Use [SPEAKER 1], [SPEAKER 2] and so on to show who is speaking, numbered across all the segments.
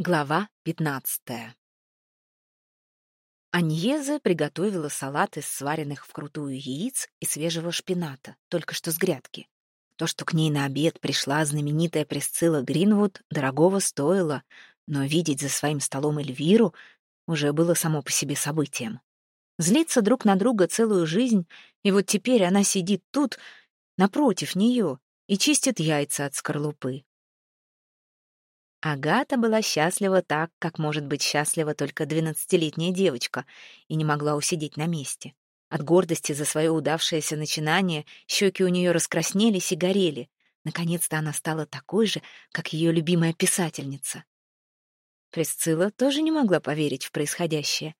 [SPEAKER 1] Глава пятнадцатая Аньеза приготовила салат из сваренных вкрутую яиц и свежего шпината, только что с грядки. То, что к ней на обед пришла знаменитая Присцилла Гринвуд, дорогого стоило, но видеть за своим столом Эльвиру уже было само по себе событием. Злиться друг на друга целую жизнь, и вот теперь она сидит тут, напротив нее, и чистит яйца от скорлупы. Агата была счастлива так, как может быть счастлива только двенадцатилетняя девочка, и не могла усидеть на месте. От гордости за свое удавшееся начинание щеки у нее раскраснелись и горели. Наконец-то она стала такой же, как ее любимая писательница. Присцилла тоже не могла поверить в происходящее.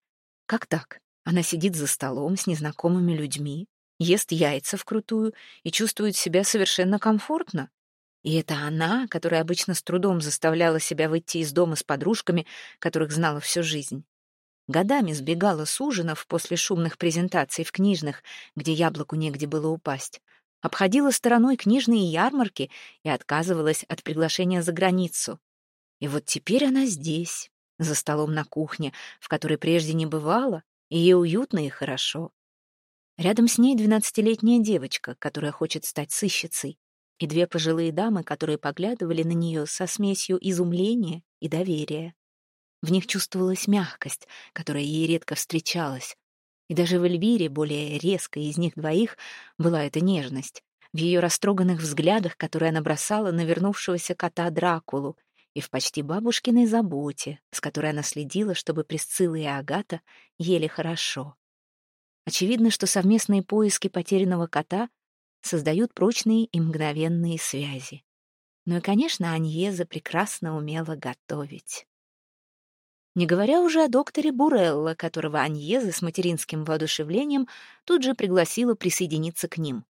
[SPEAKER 1] Как так? Она сидит за столом с незнакомыми людьми, ест яйца вкрутую и чувствует себя совершенно комфортно. И это она, которая обычно с трудом заставляла себя выйти из дома с подружками, которых знала всю жизнь. Годами сбегала с ужинов после шумных презентаций в книжных, где яблоку негде было упасть. Обходила стороной книжные ярмарки и отказывалась от приглашения за границу. И вот теперь она здесь, за столом на кухне, в которой прежде не бывала, и ей уютно и хорошо. Рядом с ней двенадцатилетняя девочка, которая хочет стать сыщицей и две пожилые дамы, которые поглядывали на нее со смесью изумления и доверия. В них чувствовалась мягкость, которая ей редко встречалась. И даже в Эльвире, более резкой из них двоих, была эта нежность. В ее растроганных взглядах, которые она бросала на вернувшегося кота Дракулу, и в почти бабушкиной заботе, с которой она следила, чтобы Присцилла и Агата ели хорошо. Очевидно, что совместные поиски потерянного кота создают прочные и мгновенные связи. Ну и, конечно, Аньеза прекрасно умела готовить. Не говоря уже о докторе Бурелло, которого Аньеза с материнским воодушевлением тут же пригласила присоединиться к ним.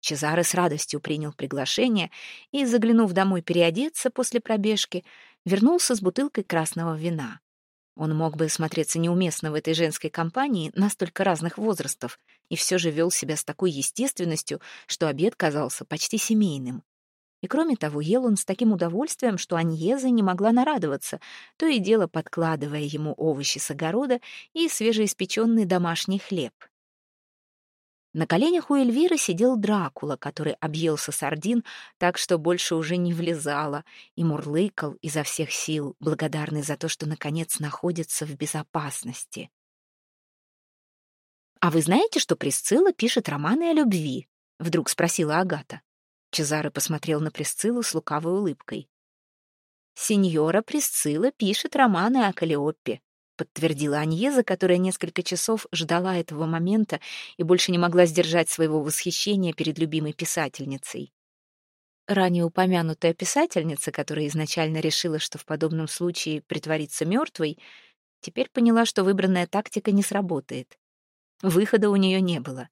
[SPEAKER 1] Чезаре с радостью принял приглашение и, заглянув домой переодеться после пробежки, вернулся с бутылкой красного вина. Он мог бы смотреться неуместно в этой женской компании настолько разных возрастов, и все же вел себя с такой естественностью, что обед казался почти семейным. И кроме того, ел он с таким удовольствием, что Аньеза не могла нарадоваться, то и дело подкладывая ему овощи с огорода и свежеиспеченный домашний хлеб. На коленях у Эльвиры сидел Дракула, который объелся сардин так, что больше уже не влезало, и мурлыкал изо всех сил, благодарный за то, что, наконец, находится в безопасности. «А вы знаете, что Присцилла пишет романы о любви?» — вдруг спросила Агата. Чезаре посмотрел на Присциллу с лукавой улыбкой. «Сеньора Присцилла пишет романы о Калиоппе», — подтвердила Аньеза, которая несколько часов ждала этого момента и больше не могла сдержать своего восхищения перед любимой писательницей. Ранее упомянутая писательница, которая изначально решила, что в подобном случае притвориться мертвой, теперь поняла, что выбранная тактика не сработает. Выхода у нее не было.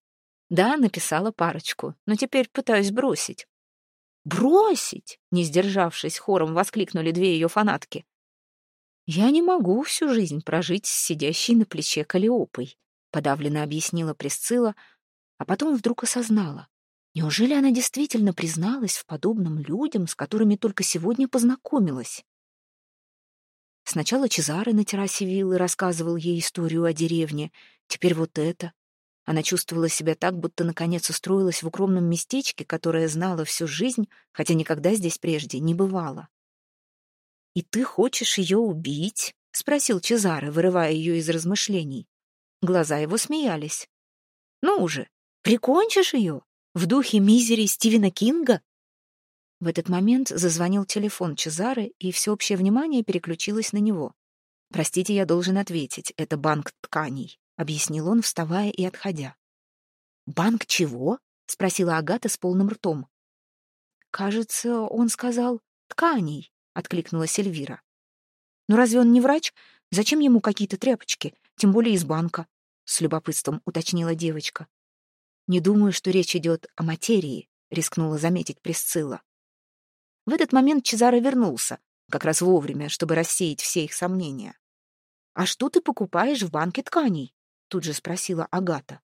[SPEAKER 1] Да, написала парочку, но теперь пытаюсь бросить. «Бросить!» — не сдержавшись, хором воскликнули две ее фанатки. «Я не могу всю жизнь прожить с сидящей на плече Калиопой», — подавленно объяснила Присцилла, а потом вдруг осознала. Неужели она действительно призналась в подобном людям, с которыми только сегодня познакомилась? Сначала Чезаре на террасе виллы рассказывал ей историю о деревне, теперь вот это. Она чувствовала себя так, будто наконец устроилась в укромном местечке, которое знала всю жизнь, хотя никогда здесь прежде не бывало. «И ты хочешь ее убить?» — спросил Чезаре, вырывая ее из размышлений. Глаза его смеялись. «Ну уже, прикончишь ее? В духе мизери Стивена Кинга?» В этот момент зазвонил телефон Чезаре, и всеобщее внимание переключилось на него. «Простите, я должен ответить. Это банк тканей», — объяснил он, вставая и отходя. «Банк чего?» — спросила Агата с полным ртом. «Кажется, он сказал тканей», — откликнулась Эльвира. «Но разве он не врач? Зачем ему какие-то тряпочки, тем более из банка?» — с любопытством уточнила девочка. «Не думаю, что речь идет о материи», — рискнула заметить Присцилла. В этот момент Чезаро вернулся, как раз вовремя, чтобы рассеять все их сомнения. «А что ты покупаешь в банке тканей?» — тут же спросила Агата.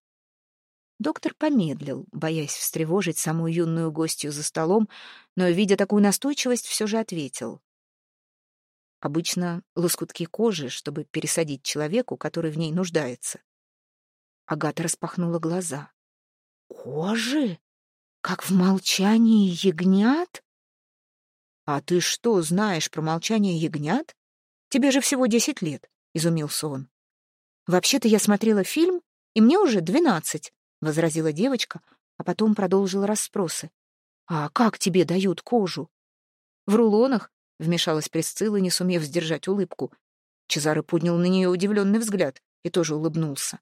[SPEAKER 1] Доктор помедлил, боясь встревожить самую юную гостью за столом, но, видя такую настойчивость, все же ответил. Обычно лоскутки кожи, чтобы пересадить человеку, который в ней нуждается. Агата распахнула глаза. «Кожи? Как в молчании ягнят?» «А ты что знаешь про молчание ягнят? Тебе же всего десять лет», — изумился он. «Вообще-то я смотрела фильм, и мне уже двенадцать», — возразила девочка, а потом продолжила расспросы. «А как тебе дают кожу?» «В рулонах», — вмешалась Присцилла, не сумев сдержать улыбку. Чезаро поднял на нее удивленный взгляд и тоже улыбнулся.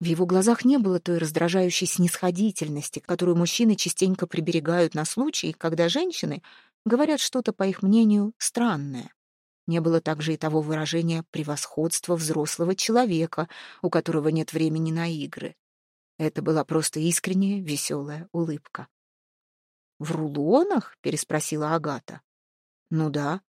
[SPEAKER 1] В его глазах не было той раздражающей снисходительности, которую мужчины частенько приберегают на случай, когда женщины говорят что-то, по их мнению, странное. Не было также и того выражения превосходства взрослого человека, у которого нет времени на игры. Это была просто искренняя, веселая улыбка. «В рулонах?» — переспросила Агата. «Ну да.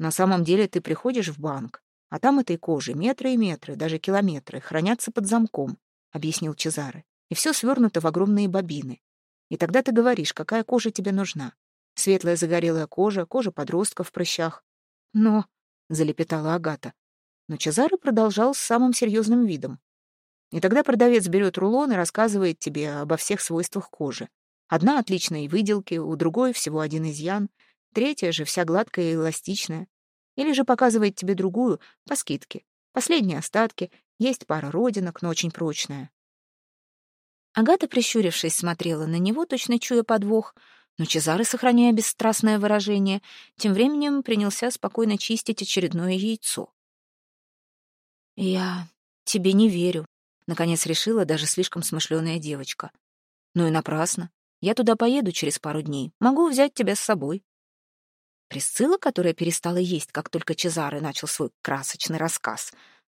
[SPEAKER 1] На самом деле ты приходишь в банк, а там этой кожи метры и метры, даже километры, хранятся под замком», — объяснил Чезаре. «И все свернуто в огромные бобины. И тогда ты говоришь, какая кожа тебе нужна. Светлая загорелая кожа, кожа подростка в прыщах. Но, — залепетала Агата, но Чезаре продолжал с самым серьезным видом. И тогда продавец берет рулон и рассказывает тебе обо всех свойствах кожи. Одна отличной выделки, у другой всего один изъян, третья же вся гладкая и эластичная. Или же показывает тебе другую по скидке. Последние остатки, есть пара родинок, но очень прочная. Агата, прищурившись, смотрела на него, точно чуя подвох, но Чезаре, сохраняя бесстрастное выражение, тем временем принялся спокойно чистить очередное яйцо. «Я тебе не верю», — наконец решила даже слишком смышленая девочка. «Ну и напрасно. Я туда поеду через пару дней. Могу взять тебя с собой». Присцилла, которая перестала есть, как только Чезаре начал свой красочный рассказ,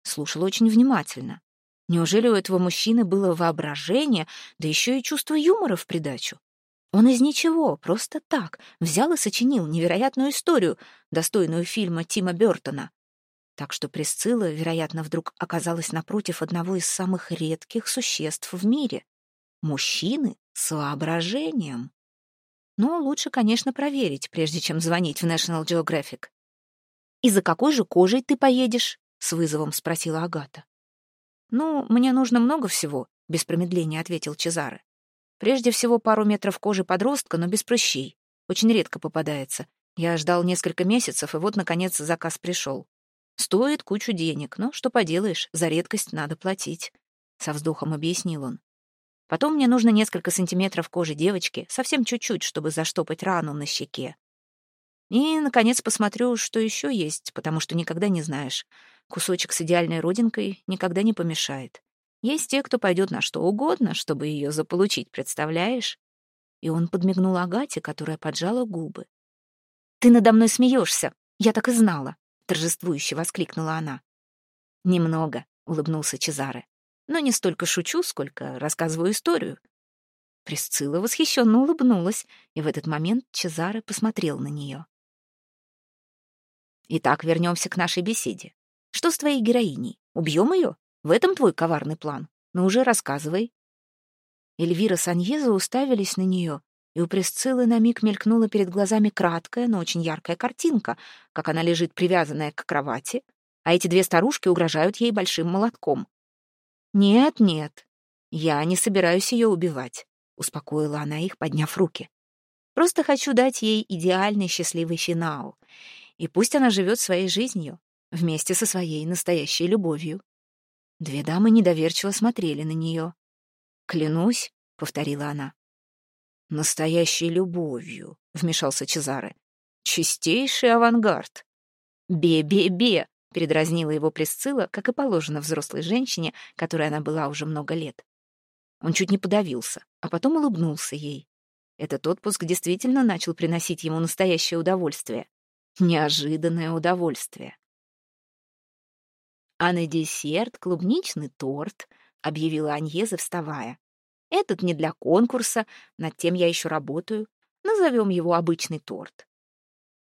[SPEAKER 1] слушала очень внимательно. Неужели у этого мужчины было воображение, да еще и чувство юмора в придачу? Он из ничего, просто так, взял и сочинил невероятную историю, достойную фильма Тима Бёртона. Так что Присцилла, вероятно, вдруг оказалась напротив одного из самых редких существ в мире — мужчины с воображением. Но лучше, конечно, проверить, прежде чем звонить в National Geographic. «И за какой же кожей ты поедешь?» — с вызовом спросила Агата. «Ну, мне нужно много всего», — без промедления ответил Чезаре. «Прежде всего пару метров кожи подростка, но без прыщей. Очень редко попадается. Я ждал несколько месяцев, и вот, наконец, заказ пришел. Стоит кучу денег, но что поделаешь, за редкость надо платить», — со вздохом объяснил он. Потом мне нужно несколько сантиметров кожи девочки, совсем чуть-чуть, чтобы заштопать рану на щеке. И, наконец, посмотрю, что еще есть, потому что никогда не знаешь. Кусочек с идеальной родинкой никогда не помешает. Есть те, кто пойдет на что угодно, чтобы ее заполучить, представляешь? И он подмигнул Агате, которая поджала губы. «Ты надо мной смеешься! Я так и знала!» — торжествующе воскликнула она. «Немного», — улыбнулся Чезаре но не столько шучу, сколько рассказываю историю». Присцилла восхищенно улыбнулась, и в этот момент Чезаре посмотрел на нее. «Итак, вернемся к нашей беседе. Что с твоей героиней? Убьем ее? В этом твой коварный план? Ну уже рассказывай». Эльвира с Аньеза уставились на нее, и у Присциллы на миг мелькнула перед глазами краткая, но очень яркая картинка, как она лежит привязанная к кровати, а эти две старушки угрожают ей большим молотком. «Нет, нет, я не собираюсь ее убивать», — успокоила она их, подняв руки. «Просто хочу дать ей идеальный счастливый финал. И пусть она живет своей жизнью, вместе со своей настоящей любовью». Две дамы недоверчиво смотрели на нее. «Клянусь», — повторила она. «Настоящей любовью», — вмешался Чезаре. «Чистейший авангард». «Бе-бе-бе», — передразнила его Присцилла, как и положено взрослой женщине, которой она была уже много лет. Он чуть не подавился, а потом улыбнулся ей. Этот отпуск действительно начал приносить ему настоящее удовольствие. Неожиданное удовольствие. «А на десерт клубничный торт», — объявила Аньеза, вставая. «Этот не для конкурса, над тем я еще работаю. Назовем его обычный торт».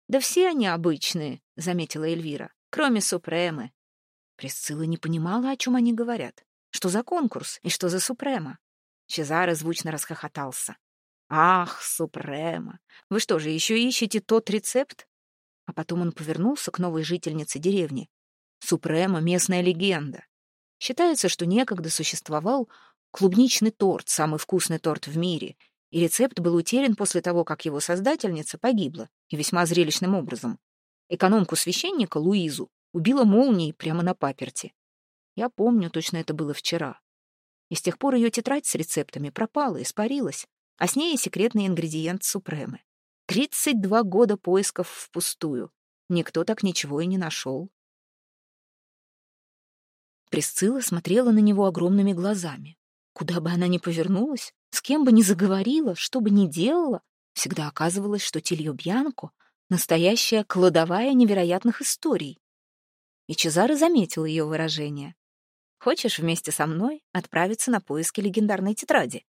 [SPEAKER 1] «Да все они обычные», — заметила Эльвира кроме Супремы. Присцилла не понимала, о чем они говорят. Что за конкурс и что за Супрема? Чезаре звучно расхохотался. «Ах, Супрема! Вы что же, еще ищете тот рецепт?» А потом он повернулся к новой жительнице деревни. Супрема — местная легенда. Считается, что некогда существовал клубничный торт, самый вкусный торт в мире, и рецепт был утерян после того, как его создательница погибла, и весьма зрелищным образом. Экономку священника, Луизу, убила молнией прямо на паперти. Я помню, точно это было вчера. И с тех пор ее тетрадь с рецептами пропала, испарилась, а с ней и секретный ингредиент супремы. Тридцать два года поисков впустую. Никто так ничего и не нашел. Присцилла смотрела на него огромными глазами. Куда бы она ни повернулась, с кем бы ни заговорила, что бы ни делала, всегда оказывалось, что Тильо Бьянко — настоящая кладовая невероятных историй. И Чезаро заметил ее выражение. «Хочешь вместе со мной отправиться на поиски легендарной тетради?»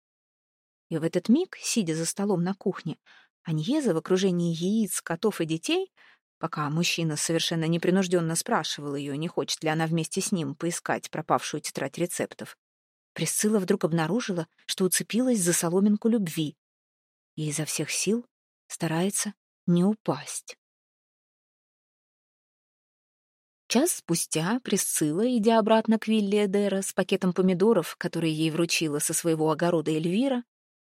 [SPEAKER 1] И в этот миг, сидя за столом на кухне, Аньеза в окружении яиц, котов и детей, пока мужчина совершенно непринужденно спрашивал ее, не хочет ли она вместе с ним поискать пропавшую тетрадь рецептов, Присцилла вдруг обнаружила, что уцепилась за соломинку любви и изо всех сил старается не упасть. Час спустя Присцилла, идя обратно к вилле Эдера с пакетом помидоров, который ей вручила со своего огорода Эльвира,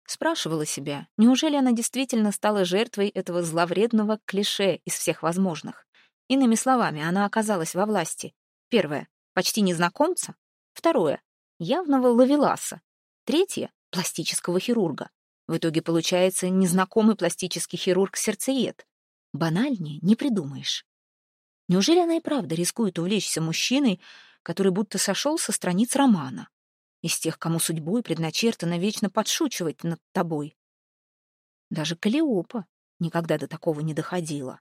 [SPEAKER 1] спрашивала себя, неужели она действительно стала жертвой этого зловредного клише из всех возможных. Иными словами, она оказалась во власти. Первое — почти незнакомца. Второе — явного лавеласа. Третье — пластического хирурга. В итоге получается незнакомый пластический хирург-сердцеед. Банальнее не придумаешь. Неужели она и правда рискует увлечься мужчиной, который будто сошел со страниц романа? Из тех, кому судьбой предначертано вечно подшучивать над тобой. Даже Калиопа никогда до такого не доходила.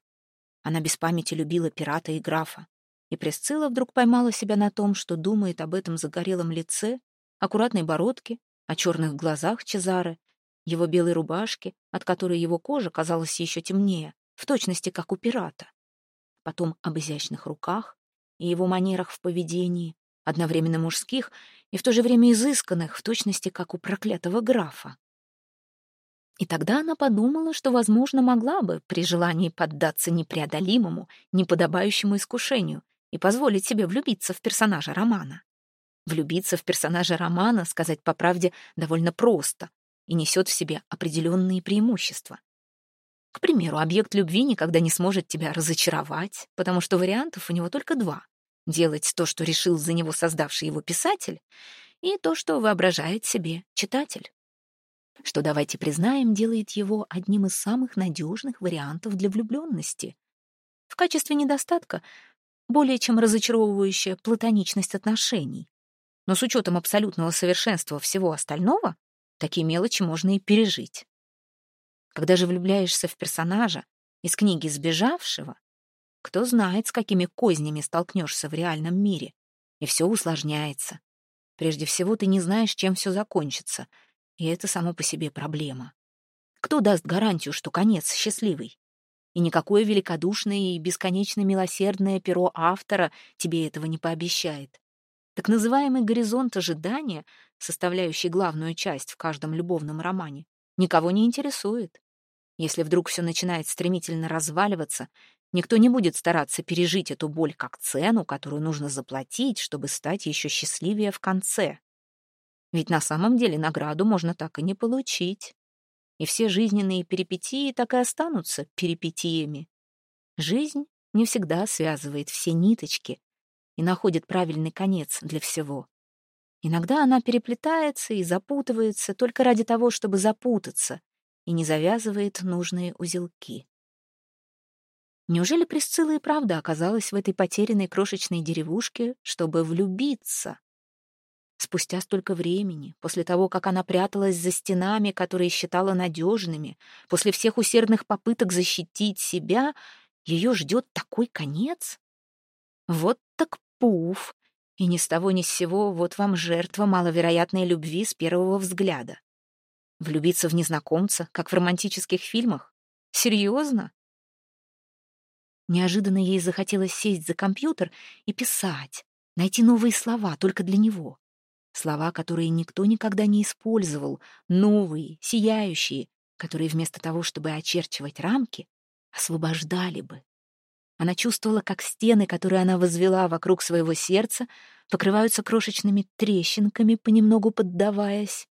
[SPEAKER 1] Она без памяти любила пирата и графа. И Пресцилла вдруг поймала себя на том, что думает об этом загорелом лице, аккуратной бородке, о черных глазах Чезары, его белой рубашке, от которой его кожа казалась еще темнее, в точности как у пирата потом об изящных руках и его манерах в поведении, одновременно мужских и в то же время изысканных, в точности как у проклятого графа. И тогда она подумала, что, возможно, могла бы при желании поддаться непреодолимому, неподобающему искушению и позволить себе влюбиться в персонажа романа. Влюбиться в персонажа романа, сказать по правде, довольно просто и несет в себе определенные преимущества. К примеру, объект любви никогда не сможет тебя разочаровать, потому что вариантов у него только два. Делать то, что решил за него создавший его писатель, и то, что воображает себе читатель. Что, давайте признаем, делает его одним из самых надежных вариантов для влюбленности. В качестве недостатка более чем разочаровывающая платоничность отношений. Но с учетом абсолютного совершенства всего остального, такие мелочи можно и пережить. Когда же влюбляешься в персонажа из книги «Сбежавшего», кто знает, с какими кознями столкнешься в реальном мире. И все усложняется. Прежде всего, ты не знаешь, чем все закончится, и это само по себе проблема. Кто даст гарантию, что конец счастливый? И никакое великодушное и бесконечно милосердное перо автора тебе этого не пообещает. Так называемый горизонт ожидания, составляющий главную часть в каждом любовном романе, никого не интересует. Если вдруг все начинает стремительно разваливаться, никто не будет стараться пережить эту боль как цену, которую нужно заплатить, чтобы стать еще счастливее в конце. Ведь на самом деле награду можно так и не получить. И все жизненные перипетии так и останутся перипетиями. Жизнь не всегда связывает все ниточки и находит правильный конец для всего. Иногда она переплетается и запутывается только ради того, чтобы запутаться, и не завязывает нужные узелки. Неужели Присцилла и правда оказалась в этой потерянной крошечной деревушке, чтобы влюбиться? Спустя столько времени, после того, как она пряталась за стенами, которые считала надежными, после всех усердных попыток защитить себя, ее ждет такой конец? Вот так пуф! И ни с того ни с сего вот вам жертва маловероятной любви с первого взгляда. Влюбиться в незнакомца, как в романтических фильмах? Серьезно? Неожиданно ей захотелось сесть за компьютер и писать, найти новые слова только для него. Слова, которые никто никогда не использовал, новые, сияющие, которые вместо того, чтобы очерчивать рамки, освобождали бы. Она чувствовала, как стены, которые она возвела вокруг своего сердца, покрываются крошечными трещинками, понемногу поддаваясь.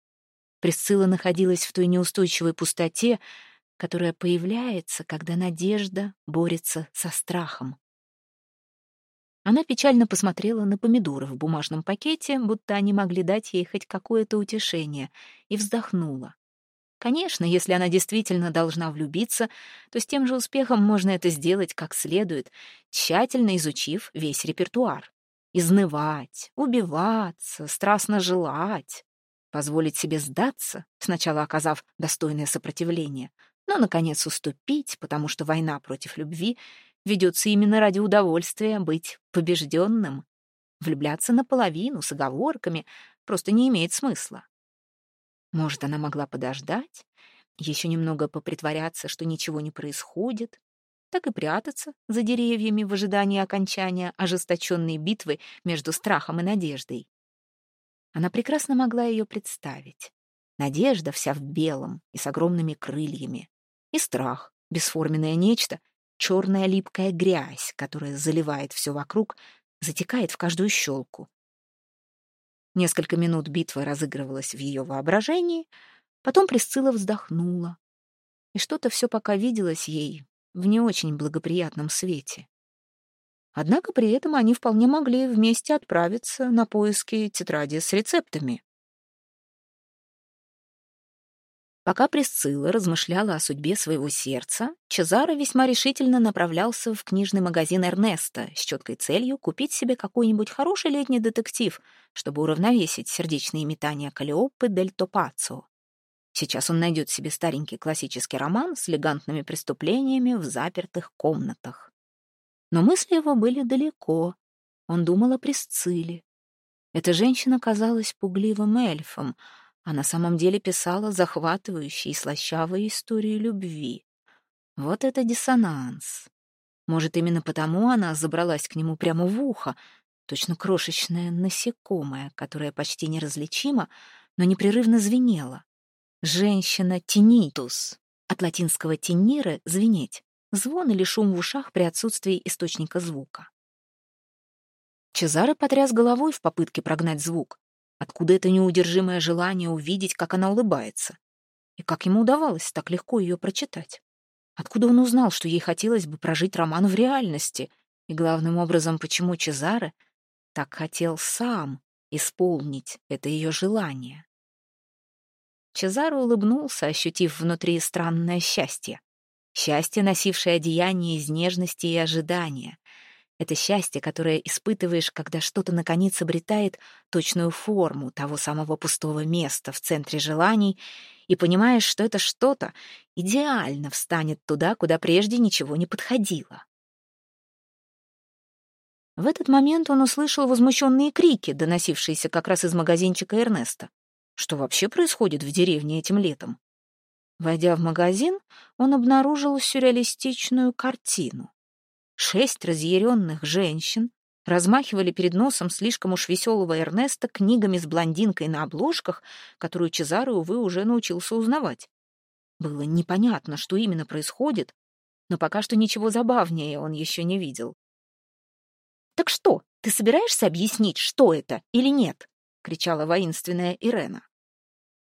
[SPEAKER 1] Присцилла находилась в той неустойчивой пустоте, которая появляется, когда надежда борется со страхом. Она печально посмотрела на помидоры в бумажном пакете, будто они могли дать ей хоть какое-то утешение, и вздохнула. Конечно, если она действительно должна влюбиться, то с тем же успехом можно это сделать как следует, тщательно изучив весь репертуар. Изнывать, убиваться, страстно желать, позволить себе сдаться, сначала оказав достойное сопротивление, но, наконец, уступить, потому что война против любви ведется именно ради удовольствия быть побежденным. Влюбляться наполовину, с оговорками, просто не имеет смысла. Может, она могла подождать, еще немного попритворяться, что ничего не происходит, так и прятаться за деревьями в ожидании окончания ожесточенной битвы между страхом и надеждой. Она прекрасно могла ее представить. Надежда вся в белом и с огромными крыльями. И страх, бесформенное нечто, черная липкая грязь, которая заливает все вокруг, затекает в каждую щелку. Несколько минут битва разыгрывалась в ее воображении, потом Присцилла вздохнула. И что-то все пока виделось ей в не очень благоприятном свете. Однако при этом они вполне могли вместе отправиться на поиски тетради с рецептами. Пока Присцилла размышляла о судьбе своего сердца, Чезаро весьма решительно направлялся в книжный магазин Эрнеста с четкой целью купить себе какой-нибудь хороший летний детектив, чтобы уравновесить сердечные метания Калиоппы дель Топацо. Сейчас он найдет себе старенький классический роман с элегантными преступлениями в запертых комнатах. Но мысли его были далеко. Он думал о Присцилле. Эта женщина казалась пугливым эльфом — а на самом деле писала захватывающие и слащавые истории любви. Вот это диссонанс. Может, именно потому она забралась к нему прямо в ухо, точно крошечное насекомое, которое почти неразличимо, но непрерывно звенело. Женщина тинитус, от латинского тиниры — звенеть, звон или шум в ушах при отсутствии источника звука. Чезаре потряс головой в попытке прогнать звук, Откуда это неудержимое желание увидеть, как она улыбается? И как ему удавалось так легко ее прочитать? Откуда он узнал, что ей хотелось бы прожить роман в реальности? И главным образом, почему Чезаре так хотел сам исполнить это ее желание? Чезаре улыбнулся, ощутив внутри странное счастье. Счастье, носившее одеяние из нежности и ожидания. Это счастье, которое испытываешь, когда что-то наконец обретает точную форму того самого пустого места в центре желаний, и понимаешь, что это что-то идеально встанет туда, куда прежде ничего не подходило. В этот момент он услышал возмущенные крики, доносившиеся как раз из магазинчика Эрнеста. Что вообще происходит в деревне этим летом? Войдя в магазин, он обнаружил сюрреалистичную картину. Шесть разъяренных женщин размахивали перед носом слишком уж веселого Эрнеста книгами с блондинкой на обложках, которую Чезаро, увы, уже научился узнавать. Было непонятно, что именно происходит, но пока что ничего забавнее он еще не видел. «Так что, ты собираешься объяснить, что это или нет?» — кричала воинственная Ирена.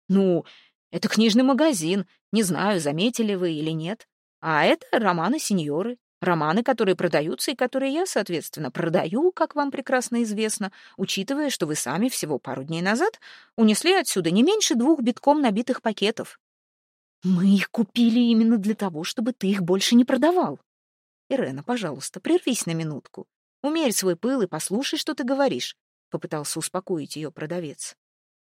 [SPEAKER 1] «Ну, это книжный магазин, не знаю, заметили вы или нет. А это романы сеньоры. Романы, которые продаются и которые я, соответственно, продаю, как вам прекрасно известно, учитывая, что вы сами всего пару дней назад унесли отсюда не меньше двух битком набитых пакетов. Мы их купили именно для того, чтобы ты их больше не продавал. Ирена, пожалуйста, прервись на минутку. Умерь свой пыл и послушай, что ты говоришь, — попытался успокоить ее продавец.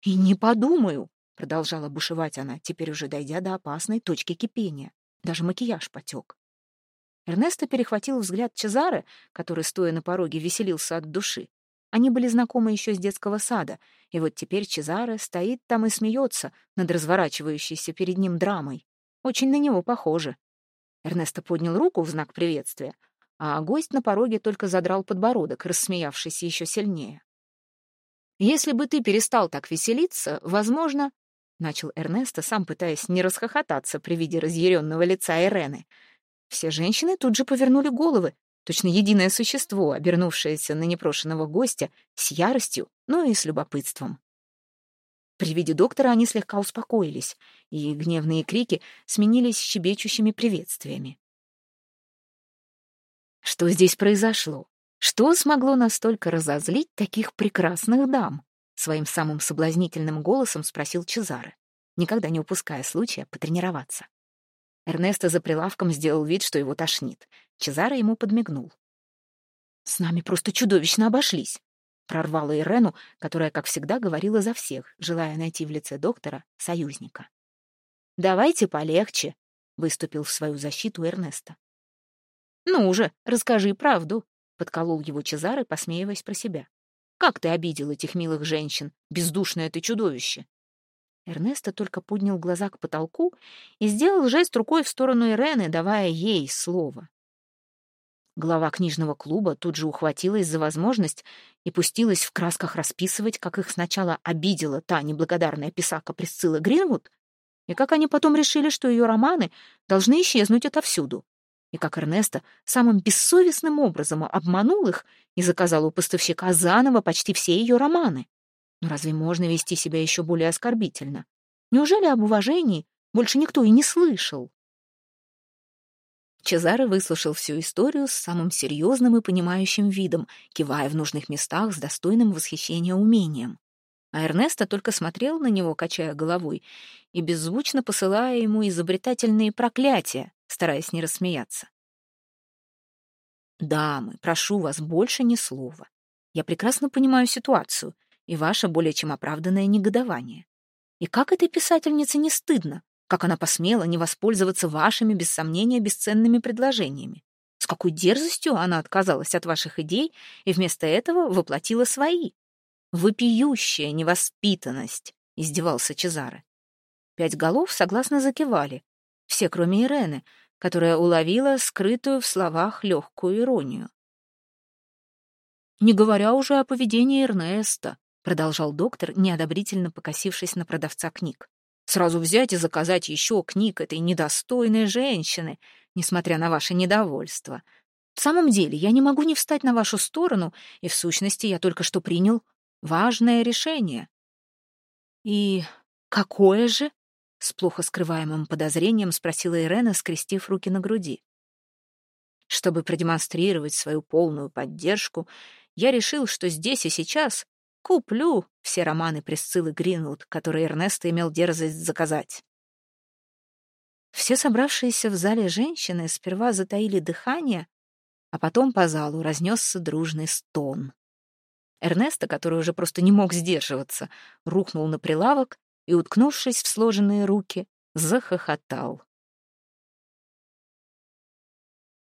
[SPEAKER 1] И не подумаю, — продолжала бушевать она, теперь уже дойдя до опасной точки кипения. Даже макияж потек. Эрнесто перехватил взгляд Чезары, который, стоя на пороге, веселился от души. Они были знакомы еще с детского сада, и вот теперь Чезаре стоит там и смеется над разворачивающейся перед ним драмой. Очень на него похоже. Эрнесто поднял руку в знак приветствия, а гость на пороге только задрал подбородок, рассмеявшись еще сильнее. «Если бы ты перестал так веселиться, возможно...» — начал Эрнесто, сам пытаясь не расхохотаться при виде разъяренного лица Ирены — все женщины тут же повернули головы, точно единое существо, обернувшееся на непрошенного гостя с яростью, но и с любопытством. При виде доктора они слегка успокоились, и гневные крики сменились щебечущими приветствиями. Что здесь произошло? Что смогло настолько разозлить таких прекрасных дам? Своим самым соблазнительным голосом спросил Чезаре, никогда не упуская случая потренироваться. Эрнесто за прилавком сделал вид, что его тошнит. Чезаре ему подмигнул. «С нами просто чудовищно обошлись», — прорвала Ирену, которая, как всегда, говорила за всех, желая найти в лице доктора союзника. «Давайте полегче», — выступил в свою защиту Эрнесто. «Ну уже, расскажи правду», — подколол его Чезаре, посмеиваясь про себя. «Как ты обидел этих милых женщин, бездушное ты чудовище?» Эрнесто только поднял глаза к потолку и сделал жест рукой в сторону Ирены, давая ей слово. Глава книжного клуба тут же ухватилась за возможность и пустилась в красках расписывать, как их сначала обидела та неблагодарная писака Присцилла Гринвуд, и как они потом решили, что ее романы должны исчезнуть отовсюду и как Эрнесто самым бессовестным образом обманул их и заказал у поставщика заново почти все ее романы. Но разве можно вести себя еще более оскорбительно? Неужели об уважении больше никто и не слышал? Чезаре выслушал всю историю с самым серьезным и понимающим видом, кивая в нужных местах с достойным восхищения умением. А Эрнесто только смотрел на него, качая головой, и беззвучно посылая ему изобретательные проклятия, стараясь не рассмеяться. «Дамы, прошу вас, больше ни слова. Я прекрасно понимаю ситуацию и ваше более чем оправданное негодование. И как этой писательнице не стыдно, как она посмела не воспользоваться вашими, без сомнения, бесценными предложениями? С какой дерзостью она отказалась от ваших идей и вместо этого воплотила свои? Вопиющая невоспитанность, издевался Чезаре. Пять голов согласно закивали, все, кроме Ирены, которая уловила скрытую в словах легкую иронию. «Не говоря уже о поведении Эрнеста», — продолжал доктор, неодобрительно покосившись на продавца книг. «Сразу взять и заказать еще книг этой недостойной женщины, несмотря на ваше недовольство. В самом деле, я не могу не встать на вашу сторону, и в сущности я только что принял важное решение». «И какое же?» С плохо скрываемым подозрением спросила Ирена, скрестив руки на груди. Чтобы продемонстрировать свою полную поддержку, я решил, что здесь и сейчас куплю все романы Присциллы Гринвуд, которые Эрнест имел дерзость заказать. Все собравшиеся в зале женщины сперва затаили дыхание, а потом по залу разнесся дружный стон. Эрнеста, который уже просто не мог сдерживаться, рухнул на прилавок и, уткнувшись в сложенные руки, захохотал.